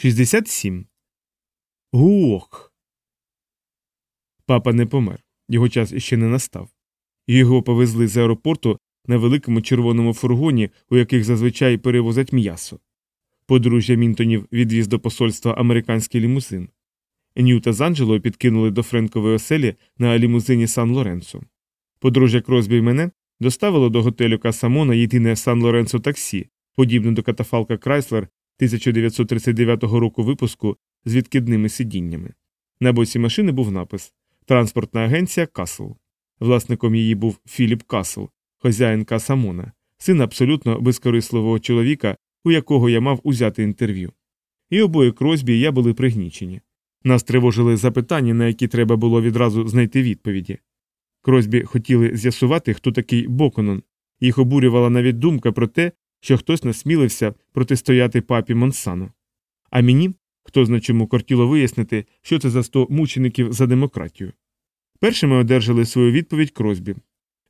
67. Гуох. Папа не помер. Його час іще не настав. Його повезли з аеропорту на великому червоному фургоні, у яких зазвичай перевозять м'ясо. Подружжя Мінтонів відвіз до посольства американський лімузин. Ньюта з Анджелою підкинули до Френкової оселі на лімузині Сан Лоренцо. Подружжя Кросбі мене доставило до готелю Касамона єдине Сан Лоренцо таксі, подібне до катафалка Крайслер 1939 року випуску з відкидними сидіннями. На боці машини був напис Транспортна агенція Касл. Власником її був Філіп Касл, хазяїн Касамона, син абсолютно безкорисливого чоловіка, у якого я мав узяти інтерв'ю. І обоє Кросбі і я були пригнічені. Нас тривожили запитання, на які треба було відразу знайти відповіді. Кросбі хотіли з'ясувати, хто такий Боконон. Їх обурювала навіть думка про те, що хтось насмілився протистояти папі Монсано. А мені хто зна чому кортіло вияснити, що це за сто мучеників за демократію. Першими одержали свою відповідь Кросбі.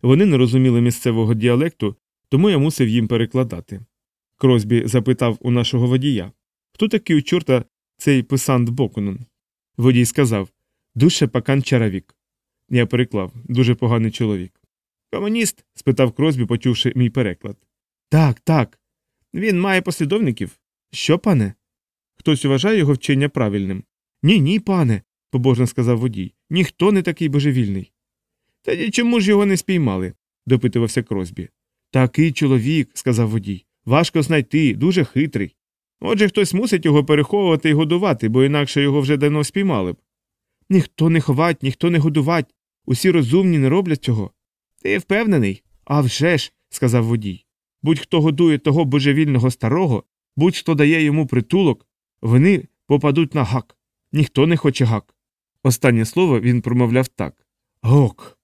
Вони не розуміли місцевого діалекту, тому я мусив їм перекладати. Кросбі запитав у нашого водія хто такий у чорта цей писант Боконон? Водій сказав Душе пакан чаравік. Я переклав дуже поганий чоловік. Комуніст? спитав Кросбі, почувши мій переклад. Так, так. Він має послідовників. Що, пане? Хтось вважає його вчення правильним. Ні, ні, пане, побожно сказав водій. Ніхто не такий божевільний. Тоді чому ж його не спіймали? допитувався Кросбі. Такий чоловік, сказав водій. Важко знайти, дуже хитрий. Отже, хтось мусить його переховувати і годувати, бо інакше його вже давно спіймали б. Ніхто не ховать, ніхто не годувать. Усі розумні не роблять цього. Ти впевнений? «А вже ж», – сказав водій. Будь-хто годує того божевільного старого, будь-хто дає йому притулок, вони попадуть на гак. Ніхто не хоче гак. Останнє слово він промовляв так Гок.